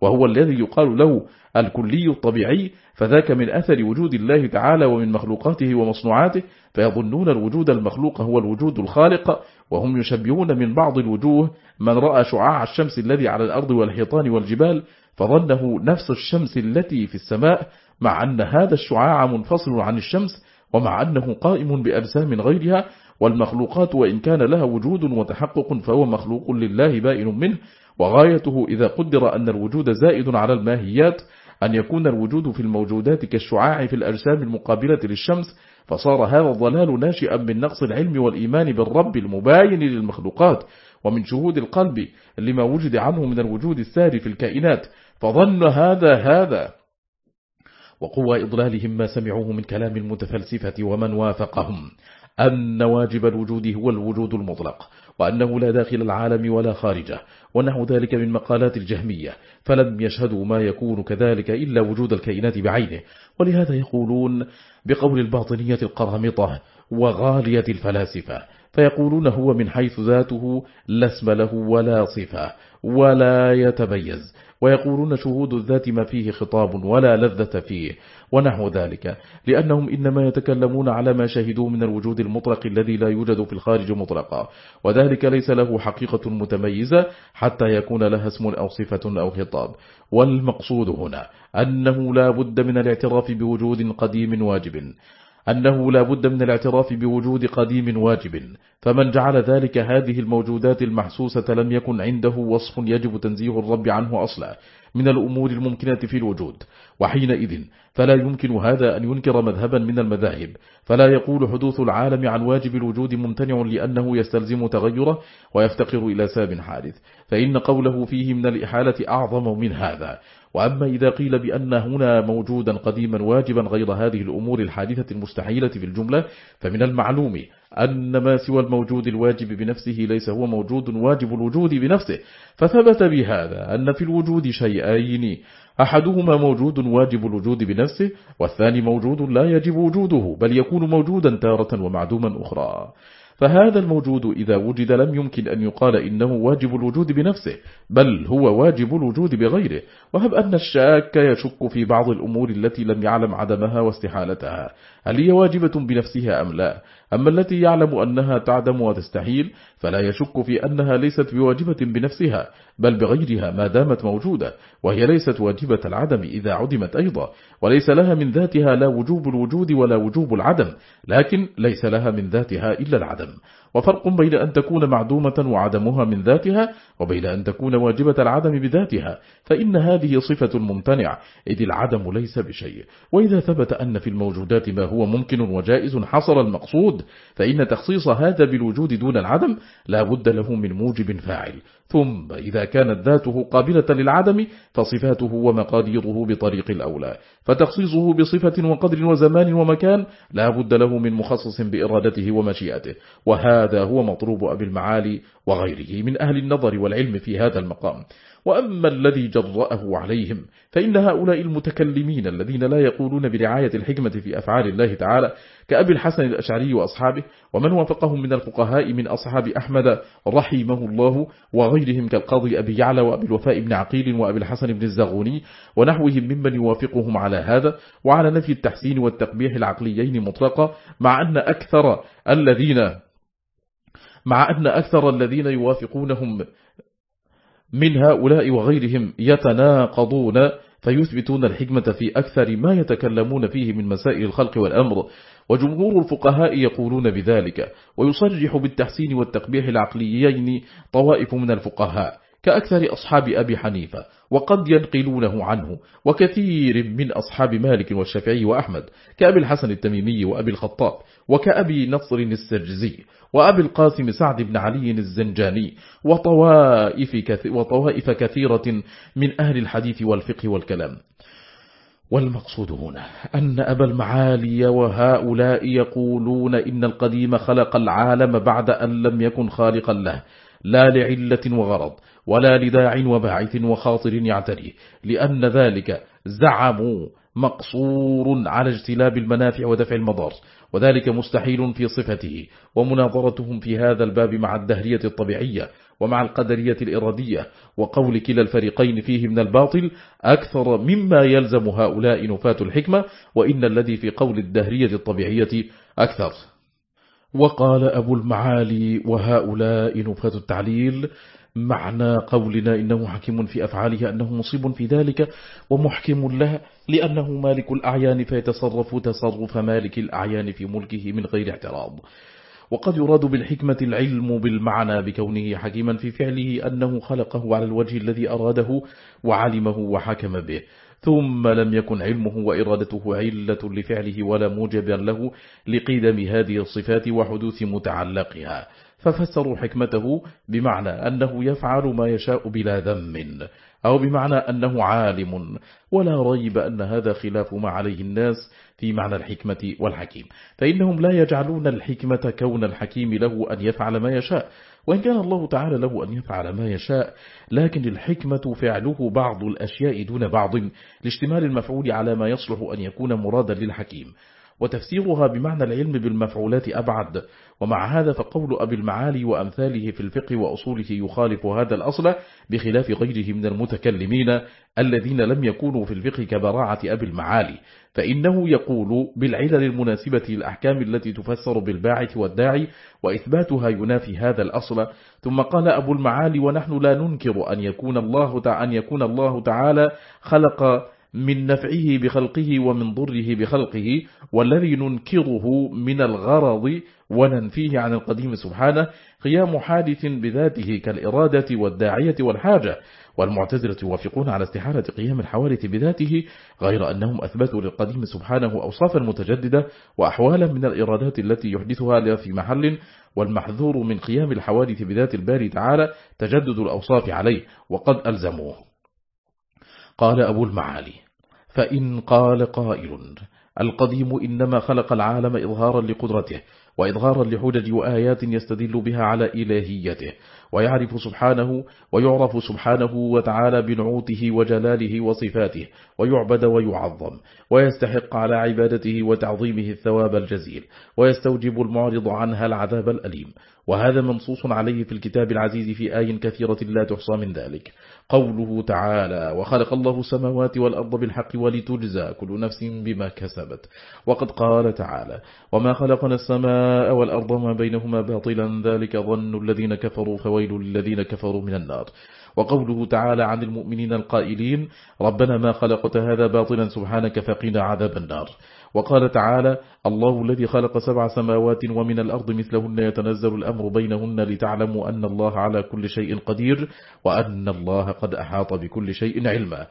وهو الذي يقال له الكلي الطبيعي فذاك من أثر وجود الله تعالى ومن مخلوقاته ومصنوعاته فيظنون الوجود المخلوق هو الوجود الخالق وهم يشبهون من بعض الوجوه من رأى شعاع الشمس الذي على الأرض والحيطان والجبال فظنه نفس الشمس التي في السماء مع أن هذا الشعاع منفصل عن الشمس ومع أنه قائم بأجسام غيرها والمخلوقات وإن كان لها وجود وتحقق فهو مخلوق لله بائن منه. وغايته إذا قدر أن الوجود زائد على الماهيات أن يكون الوجود في الموجودات كالشعاع في الأجسام المقابلة للشمس فصار هذا الضلال ناشئا من نقص العلم والإيمان بالرب المباين للمخلوقات. ومن شهود القلب لما وجد عنه من الوجود الساري في الكائنات فظن هذا هذا. وقوى إضلالهم ما سمعوه من كلام المتفلسفة ومن وافقهم أن واجب الوجود هو الوجود المطلق وأنه لا داخل العالم ولا خارجه ونحو ذلك من مقالات الجهمية فلم يشهدوا ما يكون كذلك إلا وجود الكائنات بعينه. ولهذا يقولون بقول الباطنية القرامطة وغالية الفلاسفة فيقولون هو من حيث ذاته لا اسم له ولا صفة ولا يتميز. ويقولون شهود الذات ما فيه خطاب ولا لذة فيه ونحو ذلك. لأنهم إنما يتكلمون على ما شهدوا من الوجود المطلق الذي لا يوجد في الخارج مطلقا. وذلك ليس له حقيقة متميزة حتى يكون لها اسم أو صفة أو خطاب. والمقصود هنا أنه لا بد من الاعتراف بوجود قديم واجب. أنه لا بد من الاعتراف بوجود قديم واجب فمن جعل ذلك هذه الموجودات المحسوسة لم يكن عنده وصف يجب تنزيه الرب عنه أصلا من الأمور الممكنة في الوجود. وحينئذ فلا يمكن هذا أن ينكر مذهبا من المذاهب فلا يقول حدوث العالم عن واجب الوجود ممتنع لأنه يستلزم تغيره ويفتقر إلى ساب حادث فإن قوله فيه من الإحالة أعظم من هذا. وأما إذا قيل بأن هنا موجودا قديما واجبا غير هذه الأمور الحادثة المستحيلة في الجملة فمن المعلوم أن ما سوى الموجود الواجب بنفسه ليس هو موجود واجب الوجود بنفسه. فثبت بهذا أن في الوجود شيئين أحدهما موجود واجب الوجود بنفسه والثاني موجود لا يجب وجوده بل يكون موجودا تارة ومعدوما أخرى. فهذا الموجود إذا وجد لم يمكن أن يقال إنه واجب الوجود بنفسه بل هو واجب الوجود بغيره. وهب أن الشاك يشك في بعض الأمور التي لم يعلم عدمها واستحالتها. هل هي واجبة بنفسها أم لا؟ أما التي يعلم أنها تعدم وتستحيل فلا يشك في أنها ليست بواجبة بنفسها بل بغيرها ما دامت موجودة وهي ليست واجبة العدم إذا عدمت أيضا وليس لها من ذاتها لا وجوب الوجود ولا وجوب العدم لكن ليس لها من ذاتها إلا العدم. وفرق بين أن تكون معدومة وعدمها من ذاتها وبين أن تكون واجبة العدم بذاتها فإن هذه صفة ممتنع إذ العدم ليس بشيء. وإذا ثبت أن في الموجودات ما هو ممكن وجائز حصل المقصود فإن تخصيص هذا بالوجود دون العدم لا بد له من موجب فاعل. ثم إذا كانت ذاته قابلة للعدم فصفاته ومقاديره بطريق الأولى. فتخصيصه بصفة وقدر وزمان ومكان لا بد له من مخصص بإرادته ومشيئته. وهذا هو مطلوب أبي المعالي وغيره من أهل النظر والعلم في هذا المقام. وأما الذي جرأه عليهم فإن هؤلاء المتكلمين الذين لا يقولون برعاية الحكمة في أفعال الله تعالى كأبي الحسن الأشعري وأصحابه ومن وافقهم من الفقهاء من أصحاب أحمد رحمه الله وغيرهم كالقاضي أبي يعلى وأبي الوفاء بن عقيل وأبي الحسن بن الزغوني ونحوهم ممن يوافقهم على هذا وعلى نفي التحسين والتقبيح العقليين مطلقا مع أن أكثر الذين مع أن أكثر الذين يوافقونهم من هؤلاء وغيرهم يتناقضون فيثبتون الحكمة في أكثر ما يتكلمون فيه من مسائل الخلق والأمر. وجمهور الفقهاء يقولون بذلك ويصرح بالتحسين والتقبيح العقليين طوائف من الفقهاء كأكثر أصحاب أبي حنيفة وقد ينقلونه عنه وكثير من أصحاب مالك والشافعي وأحمد كأبي الحسن التميمي وأبي الخطاب وكأبي نصر السرجزي وأبي القاسم سعد بن علي الزنجاني وطوائف, كثير وطوائف كثيرة من أهل الحديث والفقه والكلام. والمقصود هنا أن أبا المعالي وهؤلاء يقولون إن القديم خلق العالم بعد أن لم يكن خالقا له لا لعلة وغرض ولا لداع وباعث وخاطر يعتريه لأن ذلك زعموا مقصور على اجتلاب المنافع ودفع المضار. وذلك مستحيل في صفته ومناظرتهم في هذا الباب مع الدهرية الطبيعية ومع القدرية الإرادية وقول كلا الفريقين فيه من الباطل أكثر مما يلزم هؤلاء نفاة الحكمة وإن الذي في قول الدهرية الطبيعية أكثر. وقال أبو المعالي وهؤلاء نفاة التعليل معنى قولنا إنه حكيم في أفعاله أنه مصيب في ذلك ومحكم لها لأنه مالك الأعيان فيتصرف تصرف مالك الأعيان في ملكه من غير اعتراض. وقد يراد بالحكمة العلم بالمعنى بكونه حكيما في فعله أنه خلقه على الوجه الذي أراده وعلمه وحكم به. ثم لم يكن علمه وإرادته علة لفعله ولا موجبا له لقدم هذه الصفات وحدوث متعلقها. ففسروا حكمته بمعنى أنه يفعل ما يشاء بلا ذم أو بمعنى أنه عالم ولا ريب أن هذا خلاف ما عليه الناس في معنى الحكمة والحكيم. فإنهم لا يجعلون الحكمة كون الحكيم له أن يفعل ما يشاء وإن كان الله تعالى له أن يفعل ما يشاء لكن الحكمة فعله بعض الأشياء دون بعض لاشتمال المفعول على ما يصلح أن يكون مرادا للحكيم. وتفسيرها بمعنى العلم بالمفعولات أبعد. ومع هذا فقول أبي المعالي وأمثاله في الفقه وأصوله يخالف هذا الأصل بخلاف غيره من المتكلمين الذين لم يكونوا في الفقه كبراعة أبي المعالي. فإنه يقول بالعلل المناسبة للأحكام التي تفسر بالباعث والداعي وإثباتها ينافي هذا الأصل. ثم قال أبو المعالي ونحن لا ننكر أن يكون الله, أن يكون الله تعالى خلق من نفعه بخلقه ومن ضره بخلقه والذي ننكره من الغرض وننفيه عن القديم سبحانه قيام حادث بذاته كالإرادة والداعية والحاجة والمعتزلة يوافقون على استحالة قيام الحوادث بذاته غير أنهم أثبتوا للقديم سبحانه أوصافا متجددة وأحوالا من الإرادات التي يحدثها لا في محل والمحذور من قيام الحوادث بذات الباري تعالى تجدد الأوصاف عليه وقد ألزموه. قال أبو المعالي فإن قال قائل القديم إنما خلق العالم إظهارا لقدرته وإظهارا لحجج وآيات يستدل بها على إلهيته ويعرف سبحانه ويعرف سبحانه وتعالى بنعوته وجلاله وصفاته ويعبد ويعظم ويستحق على عبادته وتعظيمه الثواب الجزيل ويستوجب المعرض عنها العذاب الأليم. وهذا منصوص عليه في الكتاب العزيز في آي كثيرة لا تحصى من ذلك. قوله تعالى وخلق الله السماوات والأرض بالحق ولتجزى كل نفس بما كسبت وقد قال تعالى وما خلقنا السماء والأرض ما بينهما باطلا ذلك ظن الذين كفروا فويل للذين كفروا من النار وقوله تعالى عن المؤمنين القائلين ربنا ما خلقت هذا باطلا سبحانك فقنا عذاب النار وقال تعالى الله الذي خلق سبع سماوات ومن الأرض مثلهن يتنزل الأمر بينهن لتعلموا أن الله على كل شيء قدير وأن الله قد أحاط بكل شيء علما.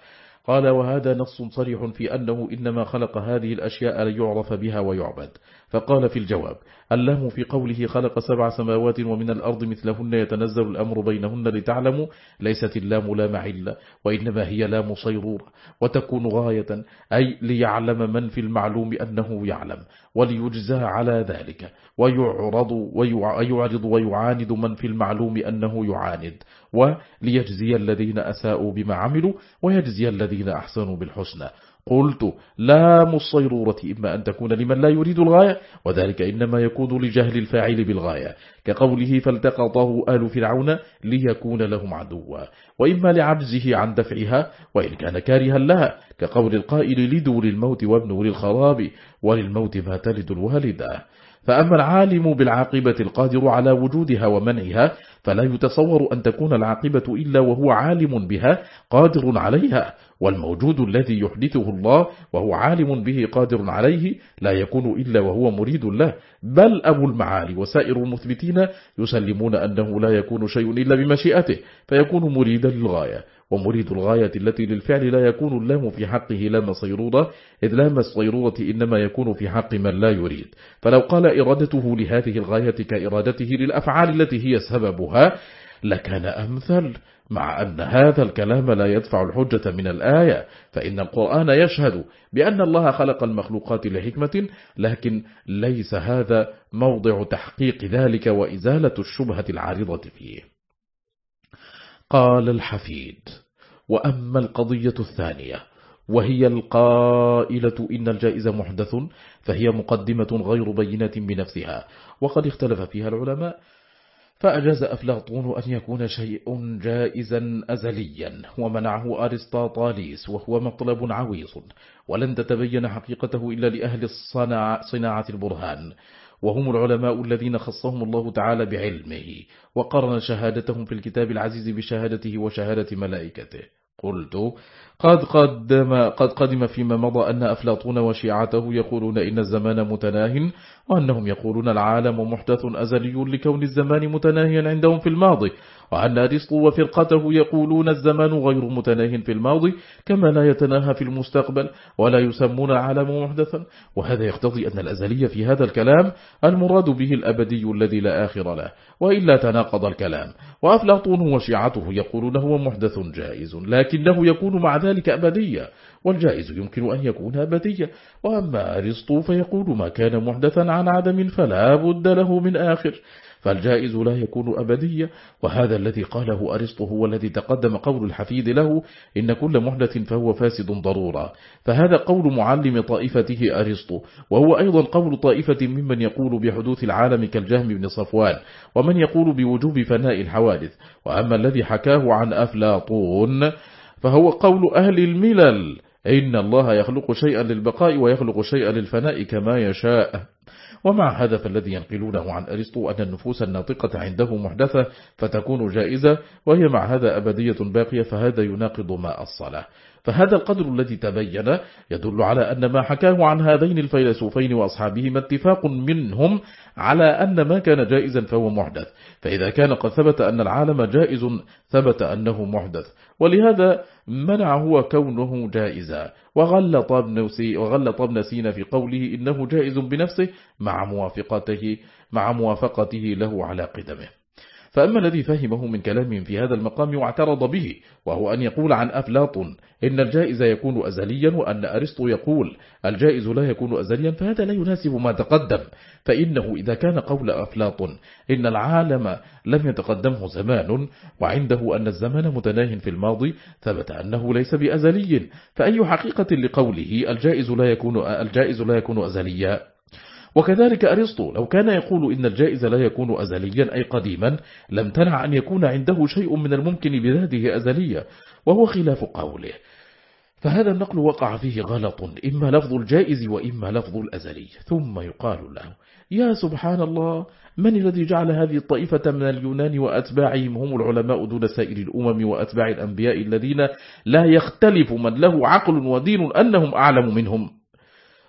قال وهذا نص صريح في أنه إنما خلق هذه الأشياء ليعرف بها ويعبد. فقال في الجواب اللام في قوله خلق سبع سماوات ومن الأرض مثلهن يتنزل الأمر بينهن لتعلموا ليست اللام لا معلة وإنما هي لام صيرورة وتكون غاية أي ليعلم من في المعلوم أنه يعلم وليجزى على ذلك ويعرض ويعرض ويعاند من في المعلوم أنه يعاند وليجزي الذين أساءوا بما عملوا ويجزي الذين أحسنوا بالحسنى. قلت لام الصيرورة إما أن تكون لمن لا يريد الغاية وذلك إنما يكون لجهل الفاعل بالغاية. كقوله فالتقطه آل فرعون ليكون لهم عدوا. وإما لعجزه عن دفعها وإن كان كارها لها كقول القائل لدور الموت وابنه للخراب وللموت ما تلد الوالدة. فأما العالم بالعاقبة القادر على وجودها ومنعها فلا يتصور أن تكون العاقبة إلا وهو عالم بها قادر عليها. والموجود الذي يحدثه الله وهو عالم به قادر عليه لا يكون إلا وهو مريد له. بل أبو المعالي وسائر المثبتين يسلمون أنه لا يكون شيء إلا بمشيئته فيكون مريدا للغاية. ومريد الغاية التي للفعل لا يكون اللام في حقه لام صيرورة إذ لام الصيرورة إنما يكون في حق من لا يريد. فلو قال إرادته لهذه الغاية كإرادته للأفعال التي هي سببها لكان أمثل مع أن هذا الكلام لا يدفع الحجة من الآية. فإن القرآن يشهد بأن الله خلق المخلوقات لحكمة لكن ليس هذا موضع تحقيق ذلك وإزالة الشبهة العارضة فيه. قال الحفيد. وأما القضية الثانية وهي القائلة إن الجائزة محدث فهي مقدمة غير بينة بنفسها وقد اختلف فيها العلماء فأجاز أفلاطون أن يكون شيء جائزا أزليا ومنعه أرسطاطاليس وهو مطلب عويص ولن تتبين حقيقته إلا لأهل صناعة البرهان. وهم العلماء الذين خصهم الله تعالى بعلمه وقرن شهادتهم في الكتاب العزيز بشهادته وشهادة ملائكته. قلت قد قدم, قد قدم فيما مضى أن أفلاطون وشيعته يقولون إن الزمان متناه وأنهم يقولون العالم محدث أزلي لكون الزمان متناهيا عندهم في الماضي. وأن أرسطو وفرقته يقولون الزمان غير متناه في الماضي كما لا يتناهى في المستقبل ولا يسمون العالم محدثا. وهذا يقتضي أن الأزلية في هذا الكلام المراد به الأبدي الذي لا آخر له وإلا تناقض الكلام. وأفلاطون وشيعته يقولون هو محدث جائز لكنه يكون مع ذلك أبديا والجائز يمكن أن يكون أبديا. وأما أرسطو فيقول ما كان محدثا عن عدم فلا بد له من آخر. فالجائز لا يكون أبديا وهذا الذي قاله أرسطو هو الذي تقدم قول الحفيد له إن كل محدث فهو فاسد ضرورا. فهذا قول معلم طائفته أرسطو وهو أيضا قول طائفة ممن يقول بحدوث العالم كالجهم بن صفوان ومن يقول بوجوب فناء الحوادث. وأما الذي حكاه عن أفلاطون فهو قول أهل الملل إن الله يخلق شيئا للبقاء ويخلق شيئا للفناء كما يشاء. ومع هذا فالذي ينقلونه عن أرسطو أن النفوس الناطقة عنده محدثة فتكون جائزة وهي مع هذا أبدية باقية فهذا يناقض ما الصلاة. فهذا القدر الذي تبين يدل على أن ما حكاه عن هذين الفيلسوفين وأصحابهما اتفاق منهم على أن ما كان جائزا فهو محدث. فإذا كان قد ثبت أن العالم جائز ثبت أنه محدث. ولهذا منع هو كونه جائزا وغلط ابن, وغلط ابن سينا في قوله إنه جائز بنفسه مع موافقته, مع موافقته له على قدمه. فأما الذي فهمه من كلامهم في هذا المقام واعترض به وهو أن يقول عن أفلاطون إن الجائز يكون أزليا وأن أرسطو يقول الجائز لا يكون أزليا فهذا لا يناسب ما تقدم. فإنه إذا كان قول أفلاطون إن العالم لم يتقدمه زمان وعنده أن الزمان متناه في الماضي ثبت أنه ليس بأزلي. فأي حقيقة لقوله الجائز لا يكون, الجائز لا يكون أزليا؟ وكذلك أرسطو لو كان يقول إن الجائز لا يكون أزليا أي قديما لم تنع أن يكون عنده شيء من الممكن بذاته أزليا وهو خلاف قوله. فهذا النقل وقع فيه غلط إما لفظ الجائز وإما لفظ الأزلي ثم يقال له يا سبحان الله من الذي جعل هذه الطائفة من اليونان وأتباعهم؟ هم العلماء دون سائر الأمم وأتباع الأنبياء الذين لا يختلف من له عقل ودين أنهم أعلم منهم.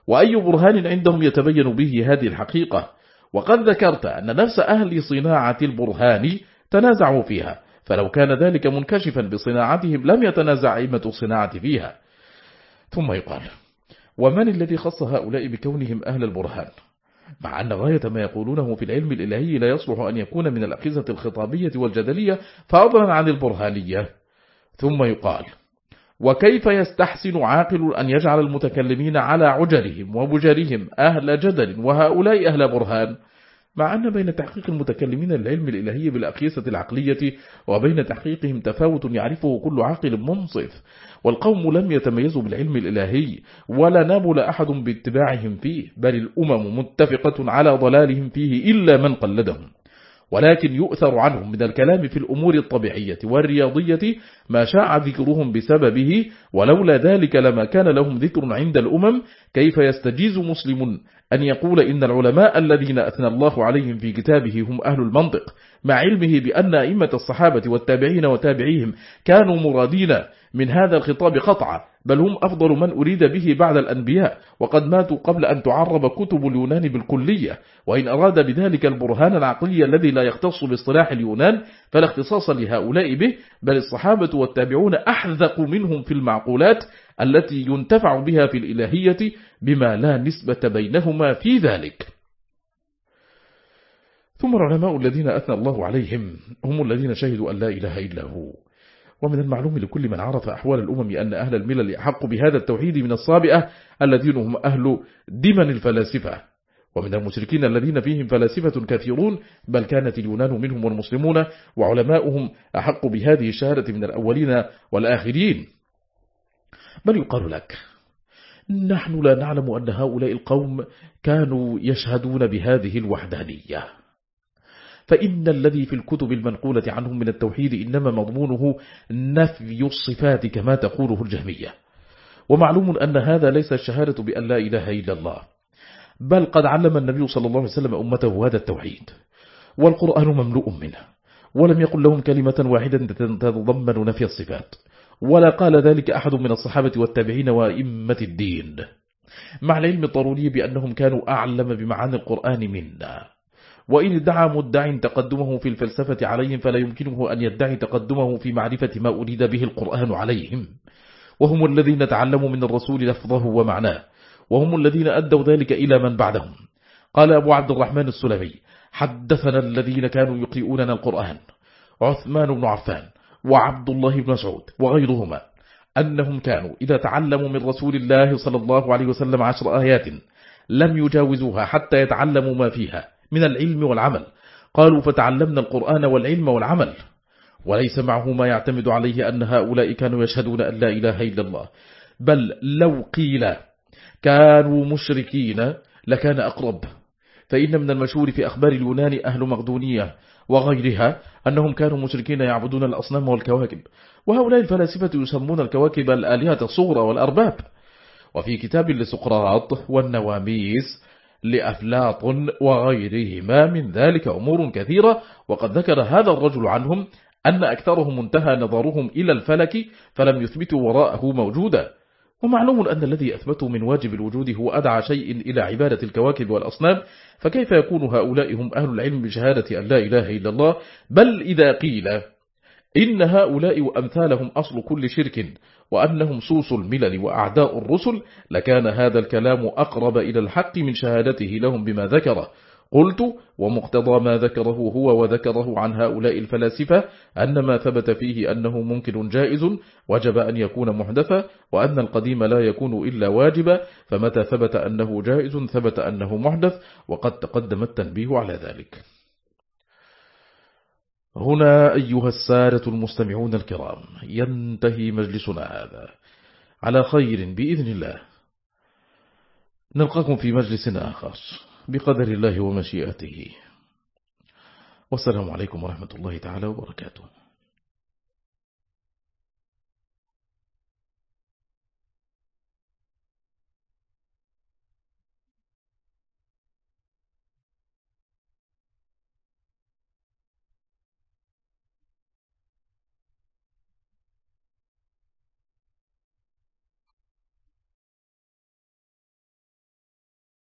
وأي برهان عندهم يتبين به هذه الحقيقة. وقد ذكرت أن نفس أهل صناعة البرهان تنازعوا فيها فلو كان ذلك منكشفا بصناعتهم لم يتنازع أئمة الصناعة فيها. ثم يقال ومن الذي خص هؤلاء بكونهم أهل البرهان؟ مع أن غاية ما يقولونه في العلم الإلهي لا يصلح أن يكون من الأقزة الخطابية والجدلية فأضلا عن البرهانية. ثم يقال وكيف يستحسن عاقل أن يجعل المتكلمين على عجرهم وبجرهم أهل جدل وهؤلاء أهل برهان؟ مع أن بين تحقيق المتكلمين للعلم الإلهي بالأقيسة العقلية وبين تحقيقهم تفاوت يعرفه كل عاقل منصف والقوم لم يتميزوا بالعلم الإلهي ولا نابل أحد باتباعهم فيه بل الأمم متفقة على ضلالهم فيه إلا من قلدهم. ولكن يؤثر عنهم من الكلام في الأمور الطبيعية والرياضية ما شاع ذكرهم بسببه ولولا ذلك لما كان لهم ذكر عند الأمم كيف يستجيز مسلم أن يقول إن العلماء الذين أثنى الله عليهم في كتابه هم أهل المنطق مع علمه بأن أئمة الصحابة والتابعين وتابعيهم كانوا مرادين من هذا الخطاب قطعا بل هم أفضل من أريد به بعد الأنبياء وقد ماتوا قبل أن تعرب كتب اليونان بالكلية وإن أراد بذلك البرهان العقلي الذي لا يختص باصطلاح اليونان فلا اختصاص لهؤلاء به بل الصحابة والتابعون أحذق منهم في المعقولات التي ينتفع بها في الإلهية بما لا نسبة بينهما في ذلك. ثم العلماء الذين أثنى الله عليهم هم الذين شهدوا أن لا إله إلا هو. ومن المعلوم لكل من عرف أحوال الأمم أن أهل الملل أحق بهذا التوحيد من الصابئة الذين هم أهل دمن الفلاسفة. ومن المشركين الذين فيهم فلاسفة كثيرون بل كانت اليونان منهم والمسلمون وعلماؤهم أحق بهذه الشهادة من الأولين والآخرين. بل يقال لك؟ نحن لا نعلم أن هؤلاء القوم كانوا يشهدون بهذه الوحدانية. فإن الذي في الكتب المنقولة عنهم من التوحيد إنما مضمونه نفي الصفات كما تقوله الجهمية. ومعلوم أن هذا ليس الشهادة بأن لا إله إلا الله بل قد علم النبي صلى الله عليه وسلم أمته هذا التوحيد والقرآن مملوء منه ولم يقل لهم كلمة واحدة تتضمن نفي الصفات. ولا قال ذلك أحد من الصحابة والتابعين وإمة الدين. مع العلم الضروري بأنهم كانوا أعلم بمعاني القرآن منا. وإن ادعى مدع تقدمه في الفلسفة عليهم فلا يمكنه أن يدعي تقدمه في معرفة ما أريد به القرآن عليهم. وهم الذين تعلموا من الرسول لفظه ومعناه. وهم الذين أدوا ذلك إلى من بعدهم. قال أبو عبد الرحمن السلمي حدثنا الذين كانوا يقرؤوننا القرآن. عثمان بن عفان وعبد الله بن مسعود وغيرهما أنهم كانوا إذا تعلموا من رسول الله صلى الله عليه وسلم عشر آيات لم يجاوزوها حتى يتعلموا ما فيها من العلم والعمل. قالوا فتعلمنا القرآن والعلم والعمل. وليس معه ما يعتمد عليه أن هؤلاء كانوا يشهدون أن لا إله إلا الله. بل لو قيل كانوا مشركين لكان أقرب. فإن من المشهور في أخبار اليونان أهل مقدونية وغيرها أنهم كانوا مشركين يعبدون الأصنام والكواكب. وهؤلاء الفلاسفة يسمون الكواكب الآلهة الصغرى والأرباب. وفي كتاب لسقراط والنواميس لأفلاط وغيرهما من ذلك أمور كثيرة. وقد ذكر هذا الرجل عنهم أن أكثرهم انتهى نظرهم إلى الفلك فلم يثبتوا وراءه موجودا. ومعلوم أن الذي أثبته من واجب الوجود هو أدعى شيء إلى عبادة الكواكب والأصنام فكيف يكون هؤلاء هم أهل العلم بشهادة أن لا إله إلا الله؟ بل إذا قيل إن هؤلاء وأمثالهم أصل كل شرك وأنهم سوس الملل وأعداء الرسل لكان هذا الكلام أقرب إلى الحق من شهادته لهم بما ذكره. قلت ومقتضى ما ذكره هو وذكره عن هؤلاء الفلاسفة أن ما ثبت فيه أنه ممكن جائز وجب أن يكون محدثا وأن القديم لا يكون إلا واجبا فمتى ثبت أنه جائز ثبت أنه محدث وقد تقدم التنبيه على ذلك. هنا أيها السادة المستمعون الكرام ينتهي مجلسنا هذا. على خير بإذن الله. نلقاكم في مجلس آخر. بقدر الله ومشيئته. والسلام عليكم ورحمة الله تعالى وبركاته.